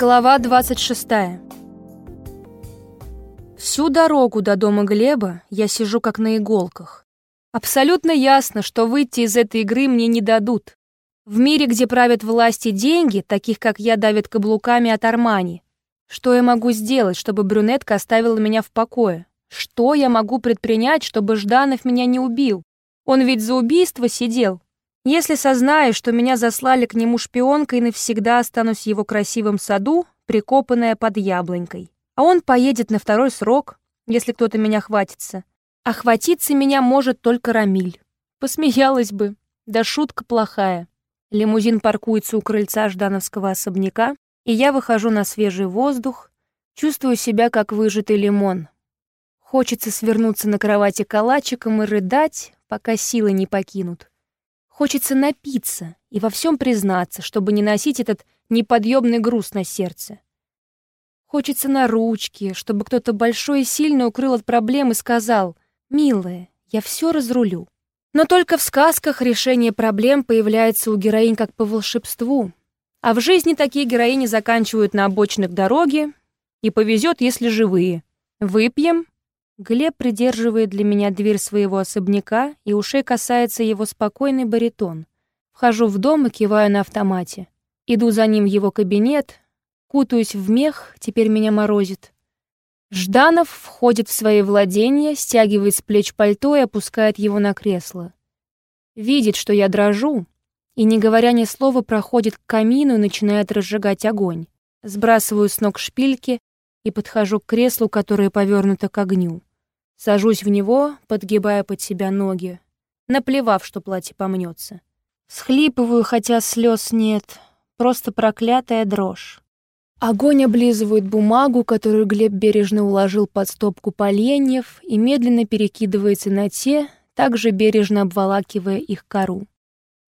Глава 26. Всю дорогу до дома Глеба я сижу как на иголках. Абсолютно ясно, что выйти из этой игры мне не дадут. В мире, где правят власти деньги, таких как я давят каблуками от Армани. Что я могу сделать, чтобы брюнетка оставила меня в покое? Что я могу предпринять, чтобы Жданов меня не убил? Он ведь за убийство сидел. Если сознаю, что меня заслали к нему шпионкой, навсегда останусь его красивом саду, прикопанная под яблонькой. А он поедет на второй срок, если кто-то меня хватится. А хватиться меня может только Рамиль. Посмеялась бы. Да шутка плохая. Лимузин паркуется у крыльца Ждановского особняка, и я выхожу на свежий воздух, чувствую себя как выжатый лимон. Хочется свернуться на кровати калачиком и рыдать, пока силы не покинут. Хочется напиться и во всем признаться, чтобы не носить этот неподъемный груз на сердце. Хочется на ручки, чтобы кто-то большой и сильно укрыл от проблем и сказал «Милая, я все разрулю». Но только в сказках решение проблем появляется у героинь как по волшебству. А в жизни такие героини заканчивают на обочинах дороги, и повезет, если живые. Выпьем Глеб придерживает для меня дверь своего особняка, и ушей касается его спокойный баритон. Вхожу в дом и киваю на автомате. Иду за ним в его кабинет, кутаюсь в мех, теперь меня морозит. Жданов входит в свои владения, стягивает с плеч пальто и опускает его на кресло. Видит, что я дрожу, и, не говоря ни слова, проходит к камину и начинает разжигать огонь. Сбрасываю с ног шпильки и подхожу к креслу, которое повернуто к огню. Сажусь в него, подгибая под себя ноги, наплевав, что платье помнется. Схлипываю, хотя слез нет, просто проклятая дрожь. Огонь облизывает бумагу, которую Глеб бережно уложил под стопку поленьев и медленно перекидывается на те, также бережно обволакивая их кору.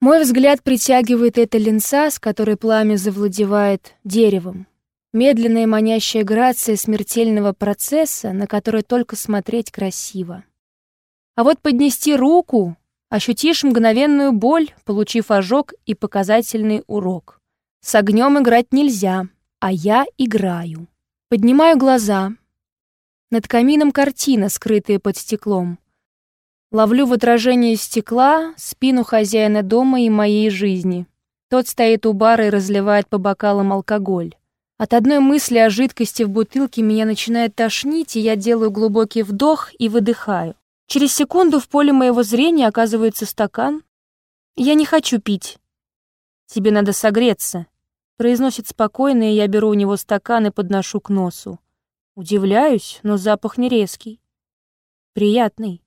Мой взгляд притягивает эта линца, с которой пламя завладевает деревом. Медленная манящая грация смертельного процесса, на который только смотреть красиво. А вот поднести руку, ощутишь мгновенную боль, получив ожог и показательный урок. С огнем играть нельзя, а я играю. Поднимаю глаза. Над камином картина, скрытая под стеклом. Ловлю в отражении стекла спину хозяина дома и моей жизни. Тот стоит у бара и разливает по бокалам алкоголь. От одной мысли о жидкости в бутылке меня начинает тошнить, и я делаю глубокий вдох и выдыхаю. Через секунду в поле моего зрения оказывается стакан. Я не хочу пить. Тебе надо согреться, произносит спокойно, и я беру у него стакан и подношу к носу. Удивляюсь, но запах не резкий. Приятный.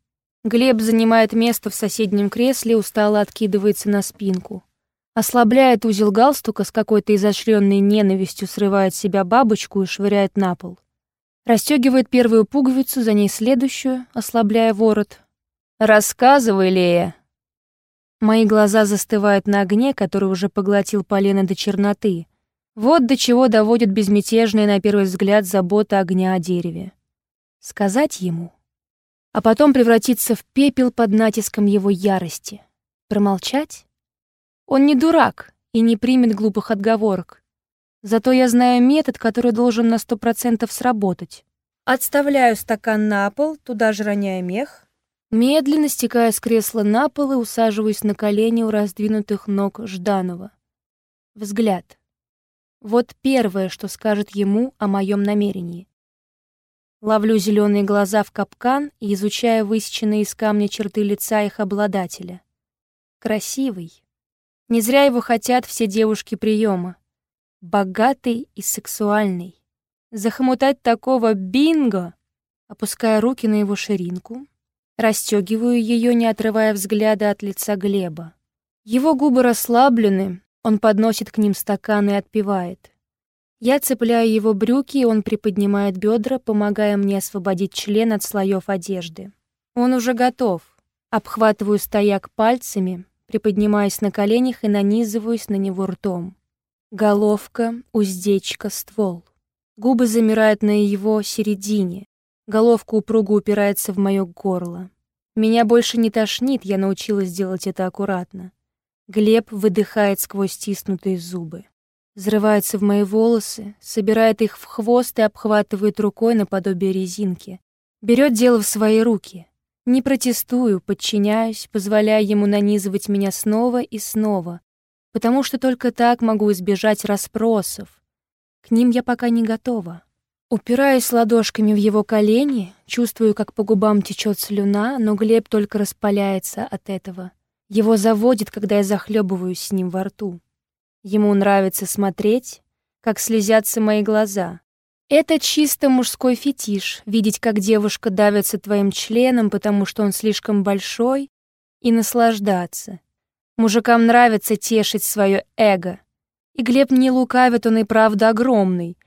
Глеб занимает место в соседнем кресле, устало откидывается на спинку. Ослабляет узел галстука с какой-то изощренной ненавистью, срывает себя бабочку и швыряет на пол. Расстегивает первую пуговицу, за ней следующую, ослабляя ворот. «Рассказывай, Лея!» Мои глаза застывают на огне, который уже поглотил полено до черноты. Вот до чего доводит безмятежная, на первый взгляд, забота огня о дереве. Сказать ему, а потом превратиться в пепел под натиском его ярости. Промолчать? Он не дурак и не примет глупых отговорок. Зато я знаю метод, который должен на сто процентов сработать. Отставляю стакан на пол, туда же роняя мех. Медленно стекаю с кресла на пол и усаживаюсь на колени у раздвинутых ног Жданова. Взгляд. Вот первое, что скажет ему о моем намерении. Ловлю зеленые глаза в капкан и изучаю высеченные из камня черты лица их обладателя. Красивый, не зря его хотят все девушки приема. Богатый и сексуальный. Захомутать такого бинго, опуская руки на его ширинку, расстегиваю ее, не отрывая взгляда от лица Глеба. Его губы расслаблены, он подносит к ним стакан и отпивает. Я цепляю его брюки, и он приподнимает бедра, помогая мне освободить член от слоев одежды. Он уже готов. Обхватываю стояк пальцами, приподнимаюсь на коленях и нанизываюсь на него ртом. Головка, уздечка, ствол. Губы замирают на его середине. Головка упруго упирается в моё горло. Меня больше не тошнит, я научилась делать это аккуратно. Глеб выдыхает сквозь стиснутые зубы. взрывается в мои волосы, собирает их в хвост и обхватывает рукой наподобие резинки. Берет дело в свои руки. Не протестую, подчиняюсь, позволяя ему нанизывать меня снова и снова, потому что только так могу избежать расспросов. К ним я пока не готова. Упираясь ладошками в его колени, чувствую, как по губам течет слюна, но Глеб только распаляется от этого. Его заводит, когда я захлебываюсь с ним во рту. Ему нравится смотреть, как слезятся мои глаза. Это чисто мужской фетиш — видеть, как девушка давится твоим членом, потому что он слишком большой, и наслаждаться. Мужикам нравится тешить свое эго. И Глеб не лукавит, он и правда огромный.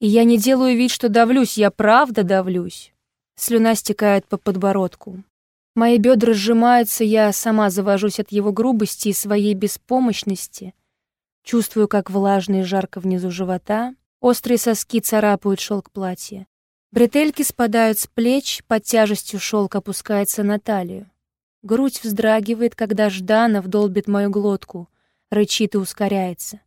И я не делаю вид, что давлюсь, я правда давлюсь. Слюна стекает по подбородку. Мои бедра сжимаются, я сама завожусь от его грубости и своей беспомощности. Чувствую, как влажно и жарко внизу живота — Острые соски царапают шелк платья. Бретельки спадают с плеч, под тяжестью шелк опускается на талию. Грудь вздрагивает, когда Жданов долбит мою глотку, рычит и ускоряется.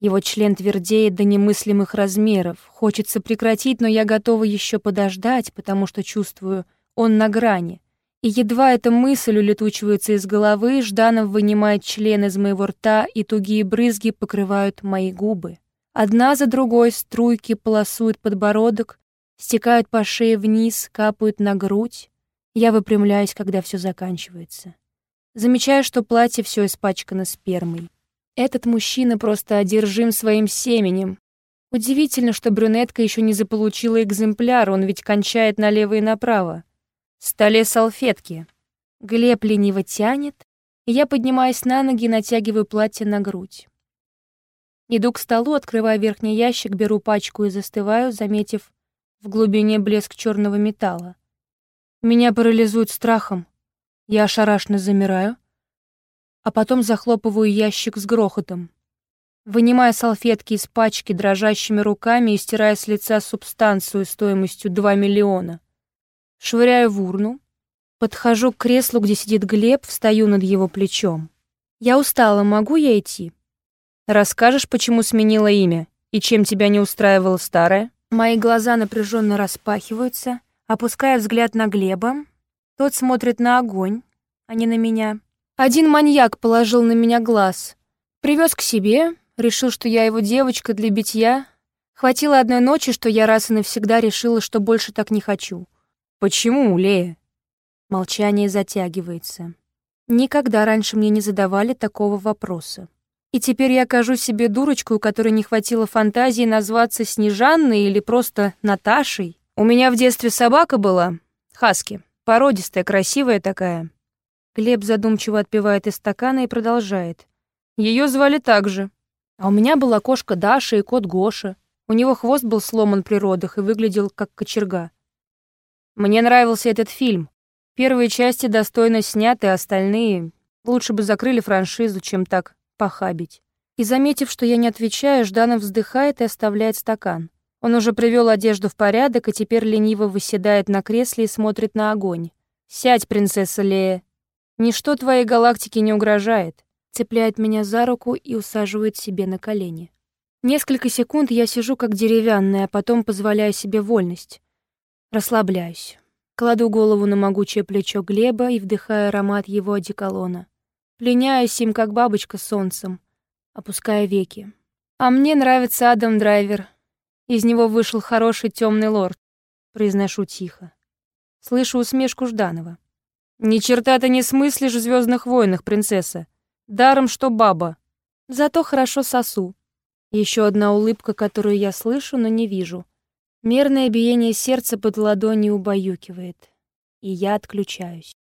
Его член твердеет до немыслимых размеров. Хочется прекратить, но я готова еще подождать, потому что чувствую, он на грани. И едва эта мысль улетучивается из головы, Жданов вынимает член из моего рта, и тугие брызги покрывают мои губы. Одна за другой струйки полосуют подбородок, стекают по шее вниз, капают на грудь. Я выпрямляюсь, когда все заканчивается. Замечаю, что платье все испачкано спермой. Этот мужчина просто одержим своим семенем. Удивительно, что брюнетка еще не заполучила экземпляр, он ведь кончает налево и направо. В столе салфетки. Глеб лениво тянет, и я поднимаюсь на ноги и натягиваю платье на грудь. Иду к столу, открываю верхний ящик, беру пачку и застываю, заметив в глубине блеск черного металла. Меня парализует страхом. Я ошарашенно замираю, а потом захлопываю ящик с грохотом. Вынимая салфетки из пачки дрожащими руками и стирая с лица субстанцию стоимостью 2 миллиона. Швыряю в урну, подхожу к креслу, где сидит Глеб, встаю над его плечом. «Я устала, могу я идти?» Расскажешь, почему сменила имя и чем тебя не устраивало старое? Мои глаза напряженно распахиваются, опуская взгляд на Глеба. Тот смотрит на огонь, а не на меня. Один маньяк положил на меня глаз. Привез к себе, решил, что я его девочка для битья. Хватило одной ночи, что я раз и навсегда решила, что больше так не хочу. Почему, Лея? Молчание затягивается. Никогда раньше мне не задавали такого вопроса. И теперь я кажу себе дурочку, у которой не хватило фантазии назваться Снежанной или просто Наташей. У меня в детстве собака была, хаски, породистая, красивая такая. Глеб задумчиво отпивает из стакана и продолжает. Ее звали так же. А у меня была кошка Даша и кот Гоша. У него хвост был сломан при родах и выглядел как кочерга. Мне нравился этот фильм. Первые части достойно сняты, остальные лучше бы закрыли франшизу, чем так похабить. И, заметив, что я не отвечаю, Жданов вздыхает и оставляет стакан. Он уже привел одежду в порядок и теперь лениво выседает на кресле и смотрит на огонь. «Сядь, принцесса Лея. Ничто твоей галактике не угрожает», цепляет меня за руку и усаживает себе на колени. Несколько секунд я сижу как деревянная, а потом позволяю себе вольность. Расслабляюсь. Кладу голову на могучее плечо Глеба и вдыхаю аромат его одеколона. Пленяюсь им, как бабочка солнцем, опуская веки. А мне нравится Адам Драйвер. Из него вышел хороший темный лорд, произношу тихо. Слышу усмешку Жданова. Ни черта ты не смыслишь в Звездных войнах, принцесса. Даром, что баба. Зато хорошо сосу. Еще одна улыбка, которую я слышу, но не вижу. Мерное биение сердца под ладонью убаюкивает. И я отключаюсь.